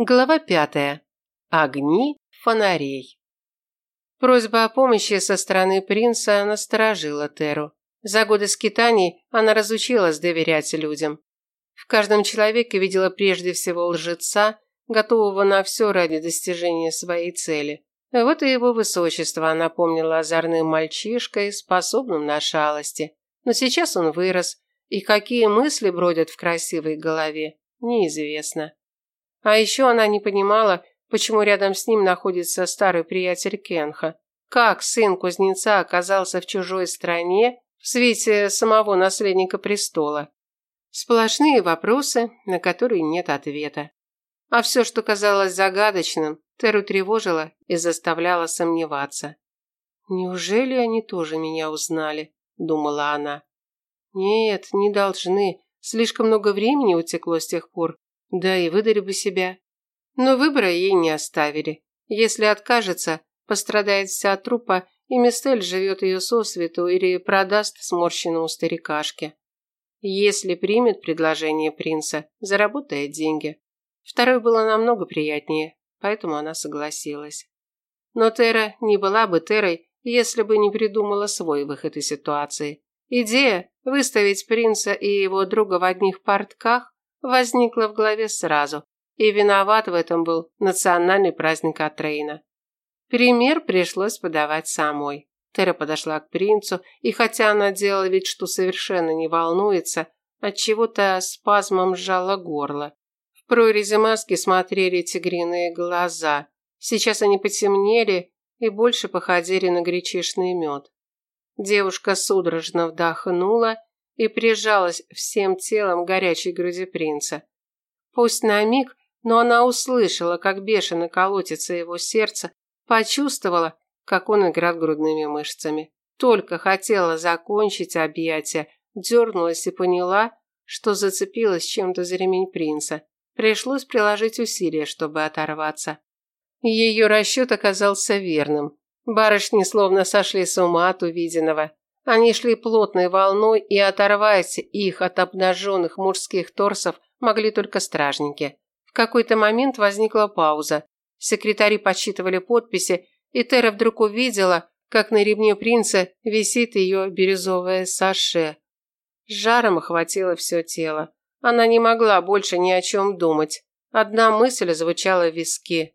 Глава пятая. Огни фонарей. Просьба о помощи со стороны принца насторожила Теру. За годы скитаний она разучилась доверять людям. В каждом человеке видела прежде всего лжеца, готового на все ради достижения своей цели. Вот и его высочество она помнила озорным мальчишкой, способным на шалости. Но сейчас он вырос, и какие мысли бродят в красивой голове, неизвестно. А еще она не понимала, почему рядом с ним находится старый приятель Кенха. Как сын кузнеца оказался в чужой стране в свете самого наследника престола? Сплошные вопросы, на которые нет ответа. А все, что казалось загадочным, Теру тревожило и заставляло сомневаться. «Неужели они тоже меня узнали?» – думала она. «Нет, не должны. Слишком много времени утекло с тех пор, да и выдали бы себя. Но выбора ей не оставили. Если откажется, пострадает вся трупа, и Мистель живет ее сосвету или продаст сморщенному старикашке. Если примет предложение принца, заработает деньги. Второй было намного приятнее, поэтому она согласилась. Но Тера не была бы Терой, если бы не придумала свой выход из ситуации. Идея выставить принца и его друга в одних портках возникла в голове сразу, и виноват в этом был национальный праздник Атрейна. Пример пришлось подавать самой. Тера подошла к принцу, и хотя она делала вид, что совершенно не волнуется, от чего-то спазмом сжала горло. В прорези маски смотрели тигриные глаза. Сейчас они потемнели и больше походили на гречишный мед. Девушка судорожно вдохнула и прижалась всем телом к горячей груди принца. Пусть на миг, но она услышала, как бешено колотится его сердце, почувствовала, как он играет грудными мышцами. Только хотела закончить объятия, дернулась и поняла, что зацепилась чем-то за ремень принца. Пришлось приложить усилия, чтобы оторваться. Ее расчет оказался верным. Барышни словно сошли с ума от увиденного. Они шли плотной волной, и оторвать их от обнаженных мужских торсов могли только стражники. В какой-то момент возникла пауза. Секретари подсчитывали подписи, и Тера вдруг увидела, как на ремне принца висит ее бирюзовое саше. Жаром охватило все тело. Она не могла больше ни о чем думать. Одна мысль звучала в виске.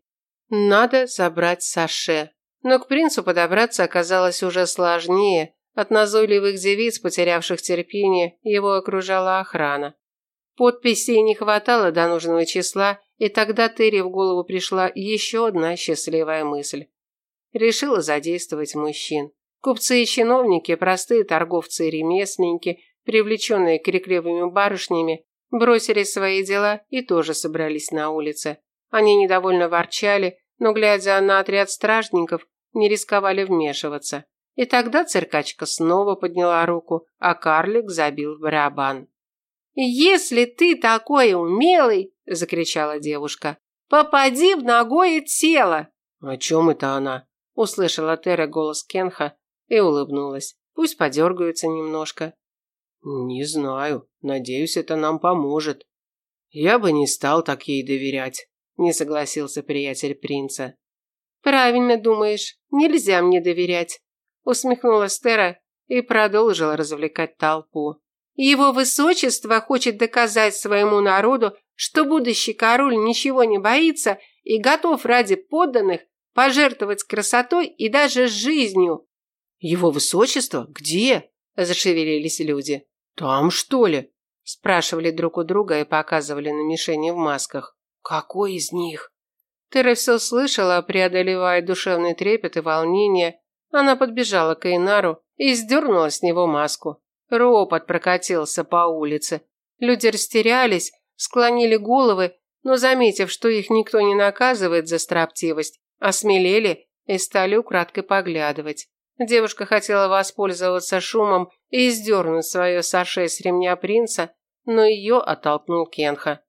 Надо забрать саше. Но к принцу подобраться оказалось уже сложнее, от назойливых девиц, потерявших терпение, его окружала охрана. Подписей не хватало до нужного числа, и тогда Терри в голову пришла еще одна счастливая мысль. Решила задействовать мужчин. Купцы и чиновники, простые торговцы и ремесленники, привлеченные крикливыми барышнями, бросили свои дела и тоже собрались на улице. Они недовольно ворчали, но, глядя на отряд стражников, не рисковали вмешиваться. И тогда циркачка снова подняла руку, а карлик забил в барабан. «Если ты такой умелый!» – закричала девушка. «Попади в ногое тело!» «О чем это она?» – услышала Тера голос Кенха и улыбнулась. «Пусть подергаются немножко». «Не знаю. Надеюсь, это нам поможет». «Я бы не стал так ей доверять», – не согласился приятель принца. «Правильно думаешь. Нельзя мне доверять усмехнулась Тера и продолжила развлекать толпу. Его высочество хочет доказать своему народу, что будущий король ничего не боится и готов ради подданных пожертвовать красотой и даже жизнью. Его высочество? Где? Зашевелились люди. Там, что ли? Спрашивали друг у друга и показывали на мишени в масках. Какой из них? Тера все слышала, преодолевая душевный трепет и волнение, она подбежала к Эйнару и сдернула с него маску. Ропот прокатился по улице. Люди растерялись, склонили головы, но, заметив, что их никто не наказывает за строптивость, осмелели и стали украдкой поглядывать. Девушка хотела воспользоваться шумом и сдернуть свое саше с ремня принца, но ее оттолкнул Кенха.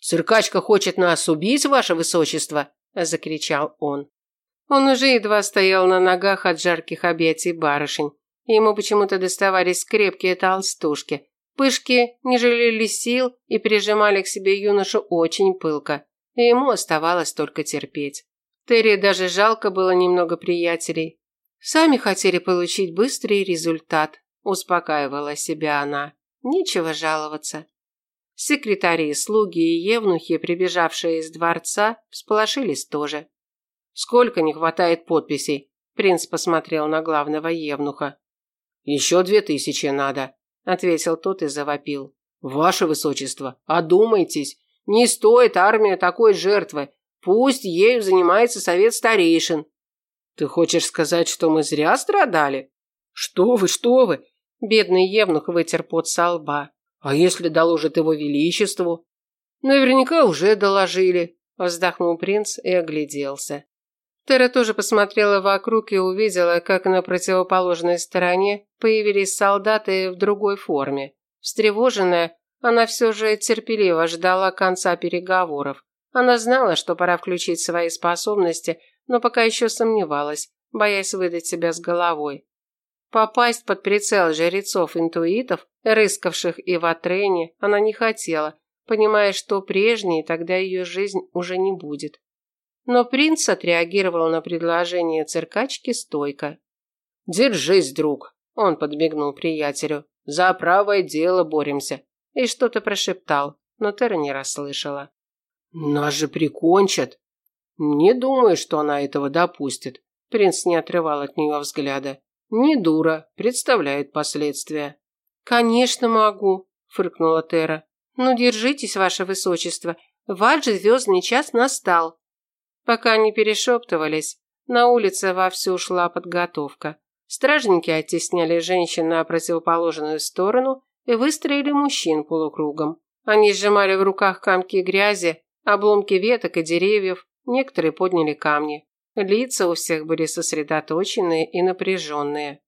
«Циркачка хочет нас убить, ваше высочество!» – закричал он. Он уже едва стоял на ногах от жарких объятий барышень. Ему почему-то доставались крепкие толстушки. Пышки не жалели сил и прижимали к себе юношу очень пылко. и ему оставалось только терпеть. Терри даже жалко было немного приятелей. Сами хотели получить быстрый результат, успокаивала себя она. Нечего жаловаться. Секретари, слуги и евнухи, прибежавшие из дворца, всполошились тоже. Сколько не хватает подписей? Принц посмотрел на главного евнуха. Еще две тысячи надо, ответил тот и завопил. Ваше высочество, одумайтесь. Не стоит армия такой жертвы. Пусть ею занимается совет старейшин. Ты хочешь сказать, что мы зря страдали? Что вы, что вы? Бедный евнух вытер пот со лба. А если доложит его величеству? Наверняка уже доложили, вздохнул принц и огляделся. Тера тоже посмотрела вокруг и увидела, как на противоположной стороне появились солдаты в другой форме. Встревоженная, она все же терпеливо ждала конца переговоров. Она знала, что пора включить свои способности, но пока еще сомневалась, боясь выдать себя с головой. Попасть под прицел жрецов-интуитов, рыскавших и в Атрене, она не хотела, понимая, что прежней тогда ее жизнь уже не будет. Но принц отреагировал на предложение циркачки стойко. «Держись, друг», – он подбегнул приятелю. «За правое дело боремся». И что-то прошептал, но Тера не расслышала. «Нас же прикончат!» «Не думаю, что она этого допустит». Принц не отрывал от нее взгляда. «Не дура, представляет последствия». «Конечно могу», – фыркнула Тера. «Ну, держитесь, ваше высочество. Ваш звездный час настал». Пока они перешептывались, на улице вовсю шла подготовка. Стражники оттесняли женщин на противоположную сторону и выстроили мужчин полукругом. Они сжимали в руках комки грязи, обломки веток и деревьев, некоторые подняли камни. Лица у всех были сосредоточенные и напряженные.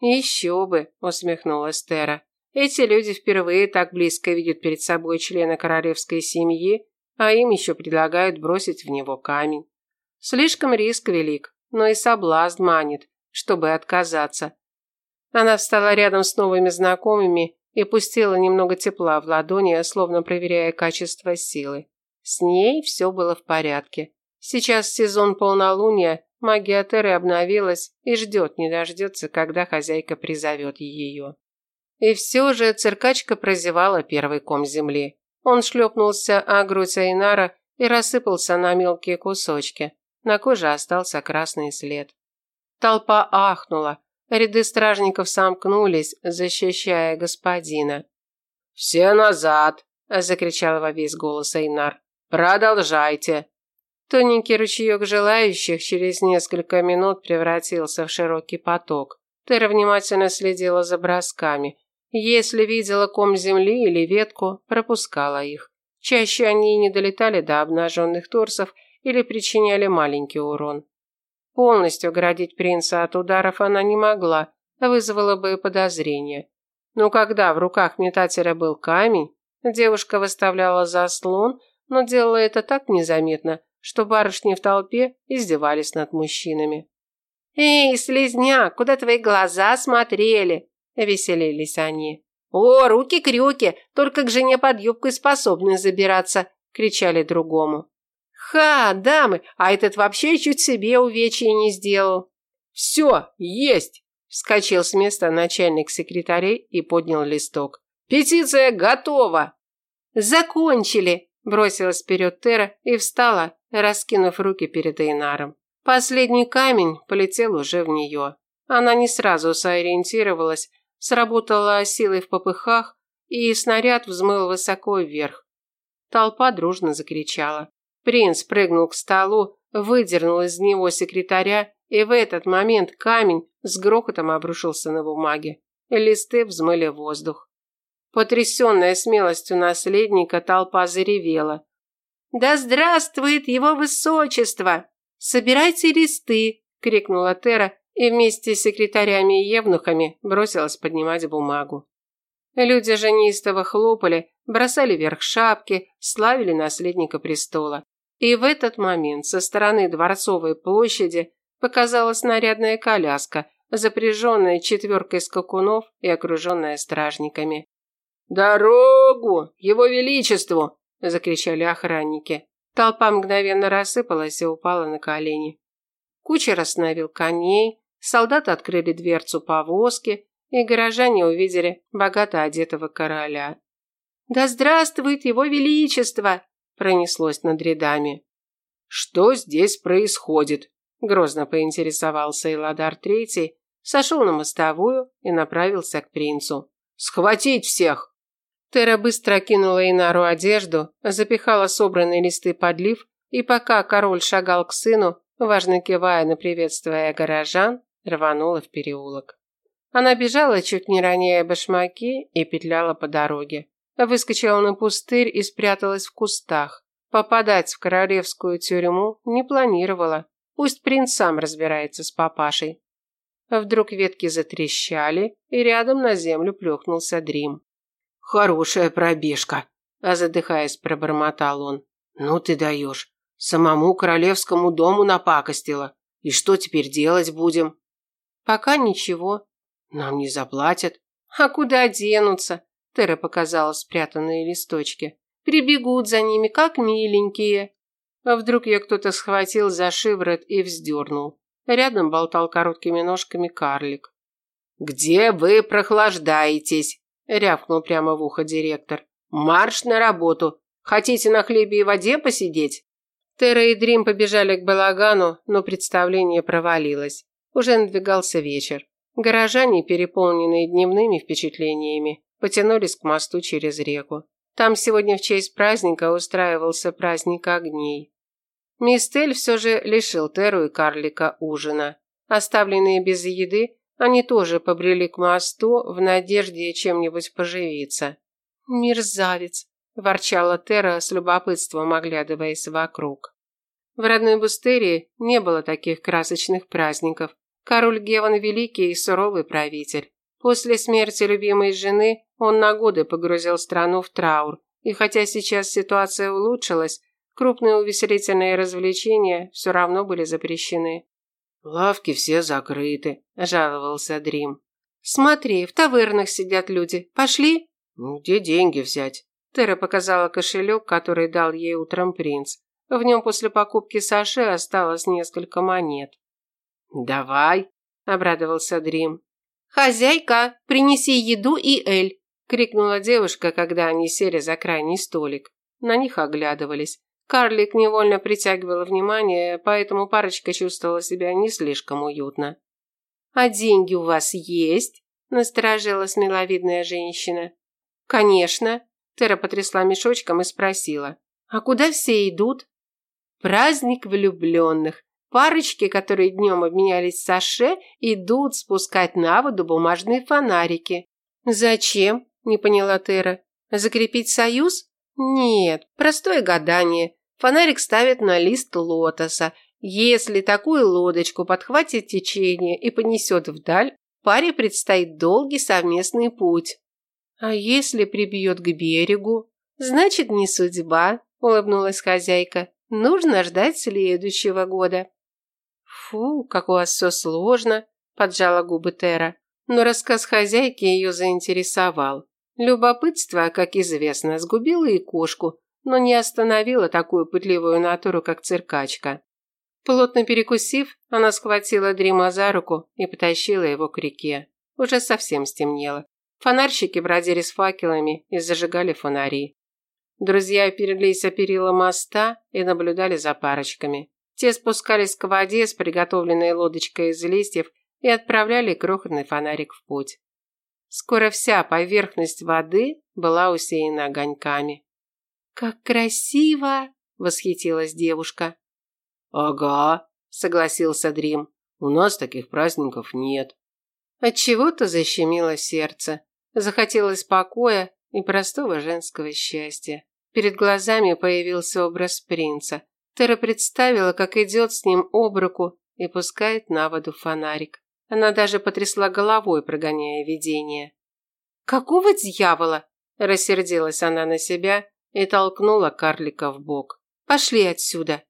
«Еще бы», – усмехнулась Тера. «Эти люди впервые так близко видят перед собой члена королевской семьи, а им еще предлагают бросить в него камень. Слишком риск велик, но и соблазн манит, чтобы отказаться». Она встала рядом с новыми знакомыми и пустила немного тепла в ладони, словно проверяя качество силы. С ней все было в порядке. Сейчас сезон полнолуния, магия Теры обновилась и ждет, не дождется, когда хозяйка призовет ее. И все же циркачка прозевала первый ком земли. Он шлепнулся о грудь Айнара и рассыпался на мелкие кусочки. На коже остался красный след. Толпа ахнула. Ряды стражников сомкнулись, защищая господина. «Все назад!» – закричал во весь голос Айнар. Продолжайте. Тоненький ручеек желающих через несколько минут превратился в широкий поток. Тера внимательно следила за бросками. Если видела ком земли или ветку, пропускала их. Чаще они не долетали до обнаженных торсов или причиняли маленький урон. Полностью оградить принца от ударов она не могла, вызвало бы подозрение. Но когда в руках метателя был камень, девушка выставляла заслон, но делала это так незаметно, что барышни в толпе издевались над мужчинами. «Эй, слезняк, куда твои глаза смотрели?» – веселились они. «О, руки-крюки, только к жене под юбкой способны забираться!» – кричали другому. «Ха, дамы, а этот вообще чуть себе увечья не сделал!» «Все, есть!» – вскочил с места начальник секретарей и поднял листок. «Петиция готова!» «Закончили!» Бросилась вперед Тера и встала, раскинув руки перед Эйнаром. Последний камень полетел уже в нее. Она не сразу сориентировалась, сработала силой в попыхах, и снаряд взмыл высоко вверх. Толпа дружно закричала. Принц прыгнул к столу, выдернул из него секретаря, и в этот момент камень с грохотом обрушился на бумаге. Листы взмыли воздух. Потрясенная смелостью наследника, толпа заревела. «Да здравствует его высочество! Собирайте листы!» – крикнула Тера и вместе с секретарями и евнухами бросилась поднимать бумагу. Люди же неистово хлопали, бросали вверх шапки, славили наследника престола. И в этот момент со стороны Дворцовой площади показалась нарядная коляска, запряженная четверкой скакунов и окруженная стражниками. «Дорогу! Его Величеству!» – закричали охранники. Толпа мгновенно рассыпалась и упала на колени. Кучер остановил коней, солдаты открыли дверцу повозки, и горожане увидели богато одетого короля. «Да здравствует его величество!» – пронеслось над рядами. «Что здесь происходит?» – грозно поинтересовался Иладар Третий, сошел на мостовую и направился к принцу. «Схватить всех!» Тера быстро кинула Инару одежду, запихала собранные листы под лиф, и пока король шагал к сыну, важно кивая на приветствие горожан, рванула в переулок. Она бежала, чуть не роняя башмаки, и петляла по дороге. Выскочила на пустырь и спряталась в кустах. Попадать в королевскую тюрьму не планировала. Пусть принц сам разбирается с папашей. Вдруг ветки затрещали, и рядом на землю плюхнулся Дрим. «Хорошая пробежка», – а задыхаясь, пробормотал он. «Ну ты даешь. Самому королевскому дому напакостила. И что теперь делать будем?» «Пока ничего. Нам не заплатят. А куда денутся? Тера показала спрятанные листочки. Прибегут за ними, как миленькие. А вдруг я кто-то схватил за шиворот и вздернул. Рядом болтал короткими ножками карлик. «Где вы прохлаждаетесь?» – рявкнул прямо в ухо директор. «Марш на работу! Хотите на хлебе и воде посидеть?» Тера и Дрим побежали к балагану, но представление провалилось. Уже надвигался вечер. Горожане, переполненные дневными впечатлениями, потянулись к мосту через реку. Там сегодня в честь праздника устраивался праздник огней. Мистель все же лишил Теру и карлика ужина. Оставленные без еды, они тоже побрели к мосту в надежде чем-нибудь поживиться. «Мерзавец!» – ворчала Тера с любопытством, оглядываясь вокруг. В родной Бустерии не было таких красочных праздников, Король Геван великий и суровый правитель. После смерти любимой жены он на годы погрузил страну в траур, и хотя сейчас ситуация улучшилась, крупные увеселительные развлечения все равно были запрещены. «Лавки все закрыты», – жаловался Дрим. «Смотри, в тавернах сидят люди. Пошли?» «Где деньги взять?» Тера показала кошелек, который дал ей утром принц. В нем после покупки Саши осталось несколько монет. «Давай», – обрадовался Дрим. «Хозяйка, принеси еду и эль!» – крикнула девушка, когда они сели за крайний столик. На них оглядывались. Карлик невольно притягивал внимание, поэтому парочка чувствовала себя не слишком уютно. «А деньги у вас есть?» – насторожилась миловидная женщина. «Конечно», – Тера потрясла мешочком и спросила. «А куда все идут?» «Праздник влюбленных. Парочки, которые днем обменялись саше, идут спускать на воду бумажные фонарики. «Зачем?» – не поняла Тера. «Закрепить союз?» «Нет, простое гадание. Фонарик ставят на лист лотоса. Если такую лодочку подхватит течение и понесет вдаль, паре предстоит долгий совместный путь. А если прибьет к берегу? Значит, не судьба, улыбнулась хозяйка. Нужно ждать следующего года. «Фу, как у вас все сложно», – поджала губы Тера. Но рассказ хозяйки ее заинтересовал. Любопытство, как известно, сгубило и кошку, но не остановило такую пытливую натуру, как циркачка. Плотно перекусив, она схватила Дрима за руку и потащила его к реке. Уже совсем стемнело. Фонарщики бродили с факелами и зажигали фонари. Друзья оперлись о перила моста и наблюдали за парочками. Те спускались к воде с приготовленной лодочкой из листьев и отправляли крохотный фонарик в путь. Скоро вся поверхность воды была усеяна огоньками. «Как красиво!» – восхитилась девушка. «Ага», – согласился Дрим. «У нас таких праздников нет». Отчего-то защемило сердце. Захотелось покоя и простого женского счастья. Перед глазами появился образ принца. Тера представила, как идет с ним об руку и пускает на воду фонарик. Она даже потрясла головой, прогоняя видение. «Какого дьявола?» – рассердилась она на себя и толкнула карлика в бок. «Пошли отсюда!»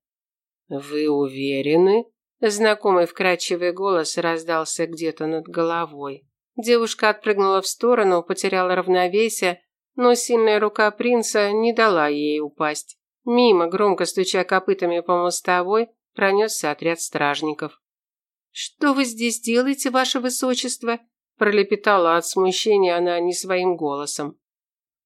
«Вы уверены?» Знакомый вкрадчивый голос раздался где-то над головой. Девушка отпрыгнула в сторону, потеряла равновесие, но сильная рука принца не дала ей упасть. Мимо, громко стуча копытами по мостовой, пронесся отряд стражников. «Что вы здесь делаете, ваше высочество?» пролепетала от смущения она не своим голосом.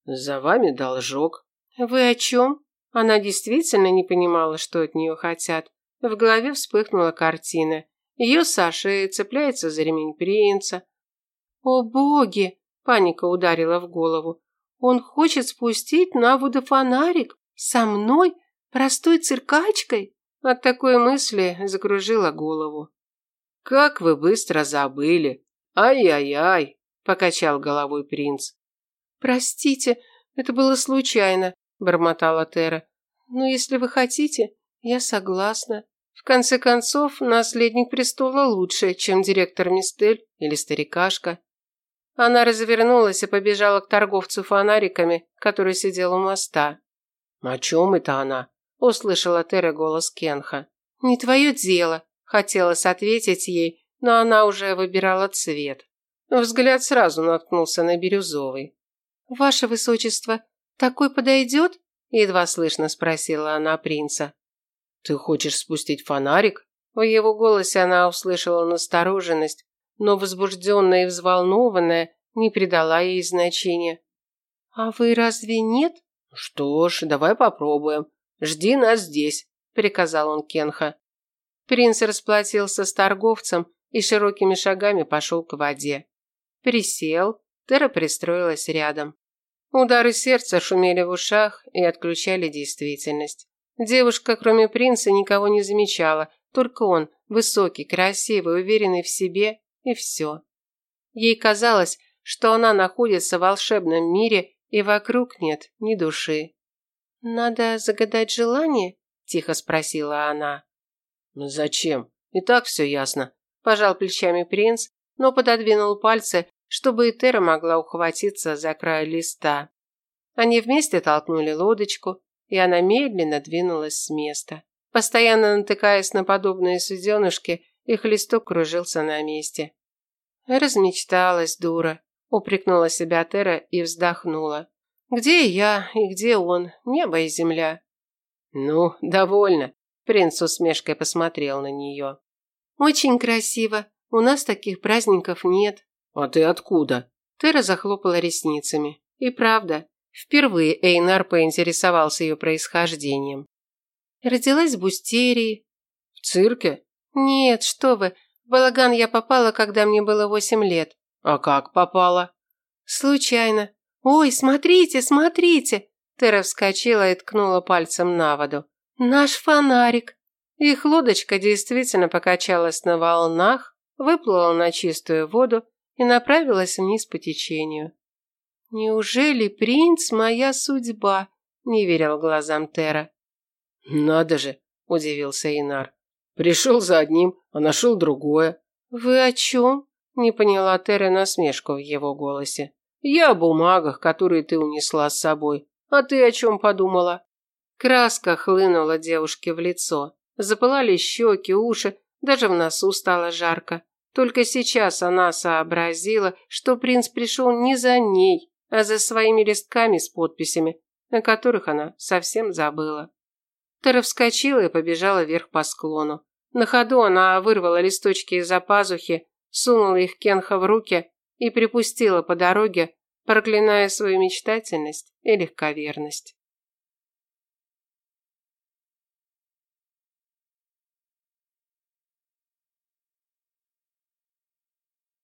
«За вами должок». «Вы о чем?» Она действительно не понимала, что от нее хотят. В голове вспыхнула картина. Ее Саша цепляется за ремень принца. «О боги!» – паника ударила в голову. «Он хочет спустить на воду фонарик? Со мной? Простой циркачкой?» От такой мысли закружила голову. «Как вы быстро забыли! Ай-яй-яй!» – покачал головой принц. «Простите, это было случайно», – бормотала Тера. «Но если вы хотите, я согласна. В конце концов, наследник престола лучше, чем директор Мистель или старикашка». Она развернулась и побежала к торговцу фонариками, который сидел у моста. «О чем это она?» – услышала Тера голос Кенха. «Не твое дело», – хотелось ответить ей, но она уже выбирала цвет. Взгляд сразу наткнулся на бирюзовый. «Ваше высочество, такой подойдет?» – едва слышно спросила она принца. «Ты хочешь спустить фонарик?» В его голосе она услышала настороженность, но возбужденная и взволнованная не придала ей значения. «А вы разве нет?» «Что ж, давай попробуем. Жди нас здесь», – приказал он Кенха. Принц расплатился с торговцем и широкими шагами пошел к воде. Присел, Тера пристроилась рядом. Удары сердца шумели в ушах и отключали действительность. Девушка, кроме принца, никого не замечала, только он, высокий, красивый, уверенный в себе, и все. Ей казалось, что она находится в волшебном мире, и вокруг нет ни души. «Надо загадать желание?» – тихо спросила она. «Зачем? И так все ясно», – пожал плечами принц, но пододвинул пальцы, чтобы Этера могла ухватиться за край листа. Они вместе толкнули лодочку, и она медленно двинулась с места. Постоянно натыкаясь на подобные суденышки, их листок кружился на месте. «Размечталась, дура», – упрекнула себя Тера и вздохнула. «Где я и где он? Небо и земля». «Ну, довольно», – принц усмешкой посмотрел на нее. «Очень красиво. У нас таких праздников нет». «А ты откуда?» Тера захлопала ресницами. И правда, впервые Эйнар поинтересовался ее происхождением. Родилась в Бустерии. В цирке? Нет, что вы. В балаган я попала, когда мне было восемь лет. А как попала? Случайно. Ой, смотрите, смотрите. Тера вскочила и ткнула пальцем на воду. Наш фонарик. Их лодочка действительно покачалась на волнах, выплыла на чистую воду и направилась вниз по течению. «Неужели принц моя судьба?» – не верил глазам Тера. «Надо же!» – удивился Инар. «Пришел за одним, а нашел другое». «Вы о чем?» – не поняла Тера насмешку в его голосе. «Я о бумагах, которые ты унесла с собой. А ты о чем подумала?» Краска хлынула девушке в лицо. Запылали щеки, уши, даже в носу стало жарко. Только сейчас она сообразила, что принц пришел не за ней, а за своими листками с подписями, о которых она совсем забыла. Тара вскочила и побежала вверх по склону. На ходу она вырвала листочки из-за пазухи, сунула их Кенха в руки и припустила по дороге, проклиная свою мечтательность и легковерность.